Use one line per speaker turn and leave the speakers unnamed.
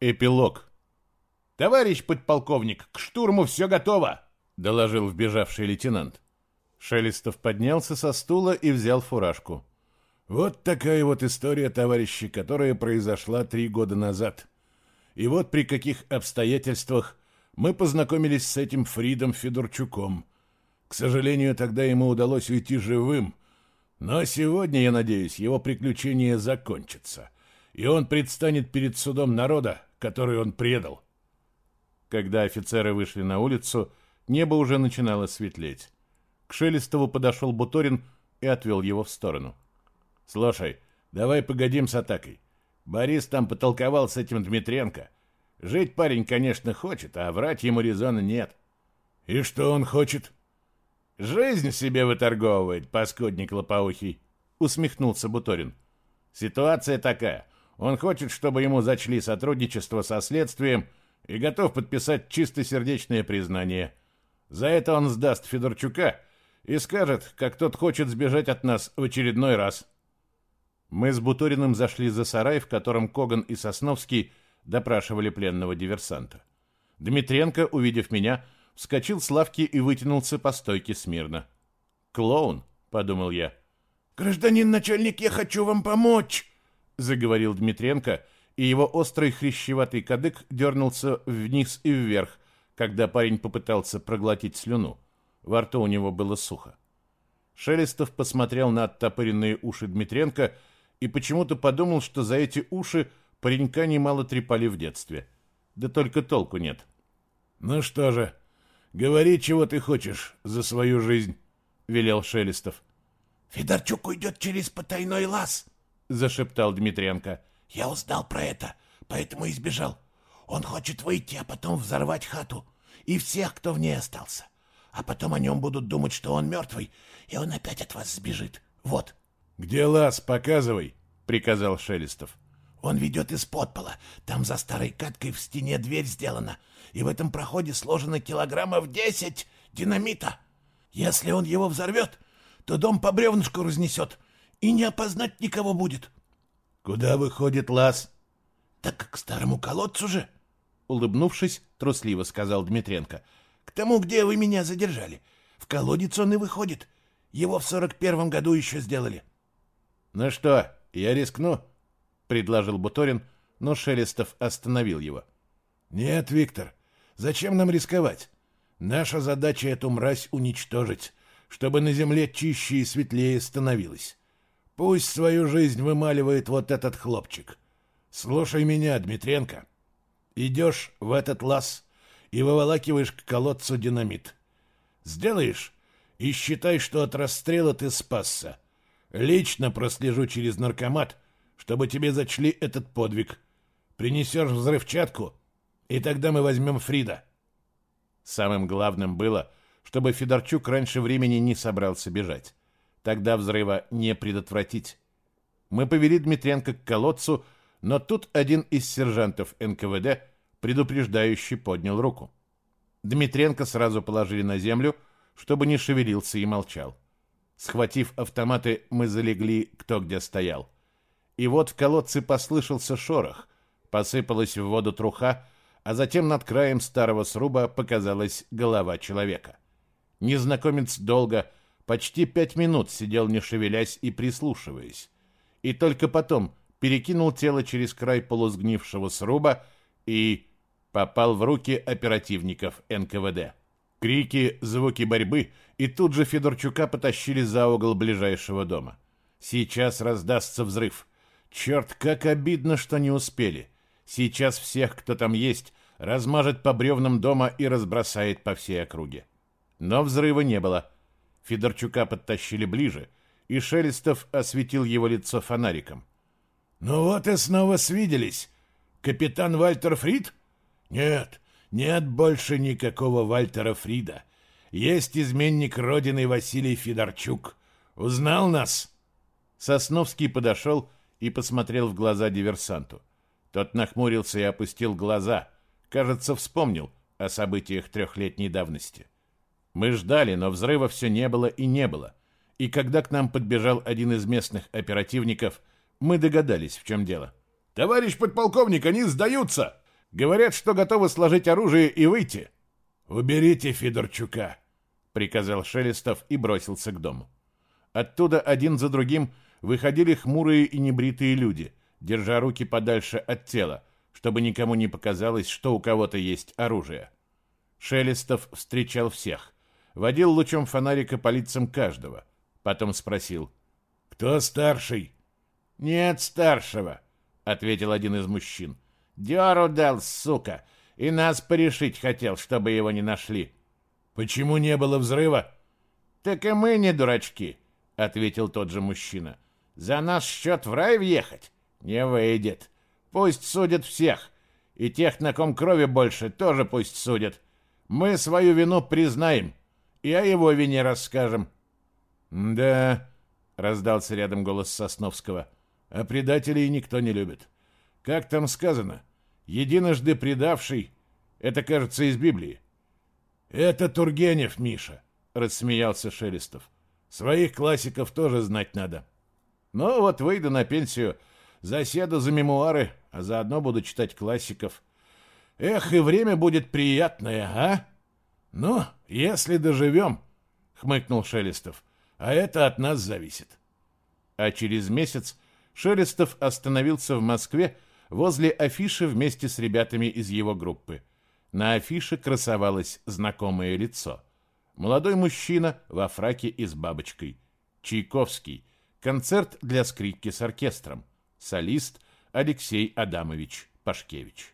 Эпилог. «Товарищ подполковник, к штурму все готово!» — доложил вбежавший лейтенант. Шелестов поднялся со стула и взял фуражку.
«Вот такая вот история, товарищи, которая произошла три года назад. И вот при каких обстоятельствах мы познакомились с этим Фридом Федорчуком. К сожалению, тогда ему удалось уйти живым, но сегодня, я надеюсь, его приключение закончится, и он предстанет перед судом народа, который он предал.
Когда офицеры вышли на улицу, небо уже начинало светлеть. К Шелестову подошел Буторин и отвел его в сторону.
«Слушай, давай погодим с атакой. Борис там потолковал с этим Дмитренко. Жить парень, конечно, хочет, а врать ему резона нет». «И что он хочет?»
«Жизнь себе выторговывает, паскудник лопоухий», — усмехнулся Буторин. «Ситуация такая. Он хочет, чтобы ему зачли сотрудничество со следствием и готов подписать чистосердечное признание. За это он сдаст Федорчука и скажет, как тот хочет сбежать от нас в очередной раз. Мы с Буториным зашли за сарай, в котором Коган и Сосновский допрашивали пленного диверсанта. Дмитренко, увидев меня, вскочил с лавки и вытянулся по стойке смирно. «Клоун», — подумал я.
«Гражданин начальник, я хочу вам помочь!»
Заговорил Дмитренко, и его острый хрящеватый кадык дернулся вниз и вверх, когда парень попытался проглотить слюну. Во рту у него было сухо. Шелестов посмотрел на оттопыренные уши Дмитренко и почему-то подумал, что за эти уши паренька немало трепали в детстве. Да только толку нет.
«Ну что же, говори, чего ты хочешь за свою жизнь», — велел Шелестов.
«Федорчук уйдет через потайной лаз», — зашептал Дмитренко. «Я узнал про это, поэтому и сбежал. Он хочет выйти, а потом взорвать хату. И всех, кто в ней остался. А потом о нем будут думать, что он мертвый, и он опять от вас сбежит. Вот».
«Где лаз? Показывай», — приказал Шелестов.
«Он ведет из подпола. Там за старой каткой в стене дверь сделана. И в этом проходе сложено килограммов десять динамита. Если он его взорвет, то дом по бревнышку разнесет» и не опознать никого будет.
Куда выходит лаз?
Так к старому колодцу же.
Улыбнувшись, трусливо сказал Дмитренко.
К тому, где вы меня задержали. В колодец он и выходит. Его в сорок первом году еще сделали.
Ну что, я рискну? Предложил Буторин, но Шелестов остановил его.
Нет, Виктор, зачем нам рисковать? Наша задача эту мразь уничтожить, чтобы на земле чище и светлее становилось. Пусть свою жизнь вымаливает вот этот хлопчик. Слушай меня, Дмитренко. Идешь в этот лаз и выволакиваешь к колодцу динамит. Сделаешь и считай, что от расстрела ты спасся. Лично прослежу через наркомат, чтобы тебе зачли этот подвиг. Принесешь взрывчатку, и тогда мы возьмем Фрида.
Самым главным было, чтобы Федорчук раньше времени не собрался бежать. Тогда взрыва не предотвратить. Мы повели Дмитренко к колодцу, но тут один из сержантов НКВД предупреждающе поднял руку. Дмитренко сразу положили на землю, чтобы не шевелился и молчал. Схватив автоматы, мы залегли кто где стоял. И вот в колодце послышался шорох, посыпалась в воду труха, а затем над краем старого сруба показалась голова человека. Незнакомец долго Почти пять минут сидел не шевелясь и прислушиваясь. И только потом перекинул тело через край полусгнившего сруба и попал в руки оперативников НКВД. Крики, звуки борьбы, и тут же Федорчука потащили за угол ближайшего дома. Сейчас раздастся взрыв. Черт, как обидно, что не успели. Сейчас всех, кто там есть, размажет по бревнам дома и разбросает по всей округе. Но взрыва не было. Федорчука подтащили ближе, и Шелестов осветил его лицо фонариком.
«Ну вот и снова свиделись. Капитан Вальтер Фрид?» «Нет, нет больше никакого Вальтера Фрида. Есть изменник Родины Василий Федорчук. Узнал нас?»
Сосновский подошел и посмотрел в глаза диверсанту. Тот нахмурился и опустил глаза. Кажется, вспомнил о событиях трехлетней давности. — мы ждали, но взрыва все не было и не было. И когда к нам подбежал один из местных оперативников, мы догадались, в чем дело.
«Товарищ подполковник, они сдаются!
Говорят, что готовы сложить оружие и выйти.
«Уберите Федорчука», —
приказал Шелестов и бросился к дому. Оттуда один за другим выходили хмурые и небритые люди, держа руки подальше от тела, чтобы никому не показалось, что у кого-то есть оружие. Шелестов встречал всех, водил лучом фонарика по лицам каждого, потом спросил.
«Кто старший?»
«Нет старшего», — ответил один из мужчин. «Дёру дал, сука, и нас порешить хотел, чтобы его не нашли».
«Почему не было взрыва?»
«Так и мы не дурачки», — ответил тот же мужчина. «За наш счет в рай въехать? Не выйдет. Пусть судят всех. И тех, на ком крови больше, тоже пусть судят. Мы свою вину признаем и о его вине расскажем».
«Да», — раздался рядом голос Сосновского, — «а предателей никто не любит. Как там сказано? Единожды предавший — это, кажется, из Библии». «Это Тургенев, Миша», — рассмеялся Шелестов. «Своих классиков тоже знать надо».
«Ну вот выйду на пенсию, заседу за мемуары, а заодно буду читать классиков. Эх, и время будет приятное, а?»
«Ну, если доживем», — хмыкнул Шелестов, — «а это от нас зависит».
А через месяц Шелестов остановился в Москве возле афиши вместе с ребятами из его группы. На афише красовалось знакомое лицо. Молодой мужчина во фраке и с бабочкой. Чайковский. Концерт для скрипки с оркестром. Солист Алексей Адамович Пашкевич.